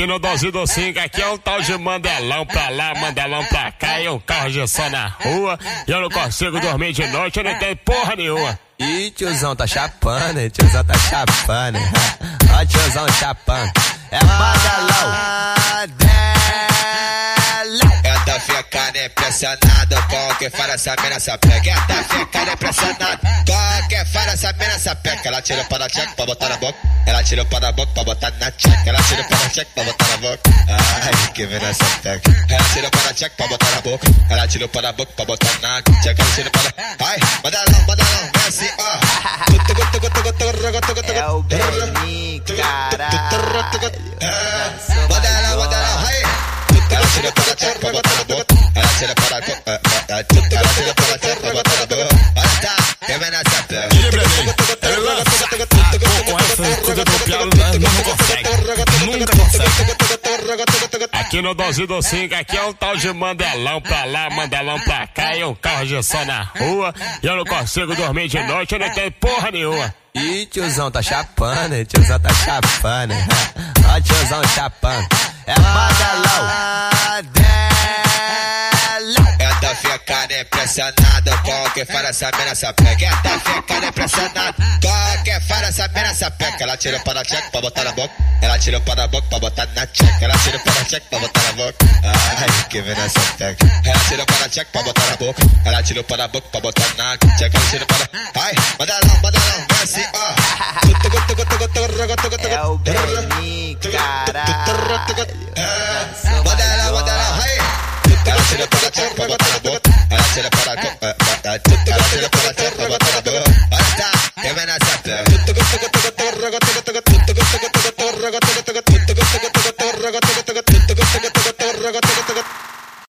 Aqui no Dose do 5, aqui é um tal de Mandelão pra lá, Mandelão pra cá, e um carro de som na rua. E eu não consigo dormir de noite, eu não tenho porra nenhuma. Ih, tiozão tá chapando? Tiozão tá chapando? Ó, tiozão chapando. É Mandelão. Ela fica impressionado com o que fala essa mina essa pega. Ela fica impressionado com Ela tira o pau da check pra botar na boca. Ela tira o pau da boca pra botar na check. Ela tira o pau da check pra botar na boca. Ai, que mina essa pega. Ela tira o pau da check pra botar na boca. Ela tira o pau da boca pra botar na check. Ela tira da. Ai, manda não, manda não, vem assim, ó. É o Belinho, caralho. Manda ela, manda ai. Ela tira para check pra botar na boca. Ela tira para ela tira para pra botar na boca. Olha tá, Aqui no Dose do 5, aqui é um tal de Mandelão pra lá, Mandelão pra cá, e um carro de som na rua. E eu não consigo dormir de noite, eu não tenho porra nenhuma. Ih, tiozão tá chapando, hein? Tiozão tá chapando? Ó, tiozão chapando. É Mandelão. Ela fica impressionado com o que fala essa mina essa pega. Ela fica impressionado com o que fala essa mina essa pega. Ela tira o pau da check pra botar na boca. Ela tira o pau da boca pra botar na check. Ela tira o pau da check pra botar na boca. Ai, que mina essa pega. Ela tira o pau da check pra botar na boca. Ela tira o pau da boca pra botar na check. Ela tira pau da. Ai, manda não, manda não, vem assim, ó. É o. Belinho, caralho. Manda ela, manda ela, ai. Ela tira para a check pra botar na boca. Ela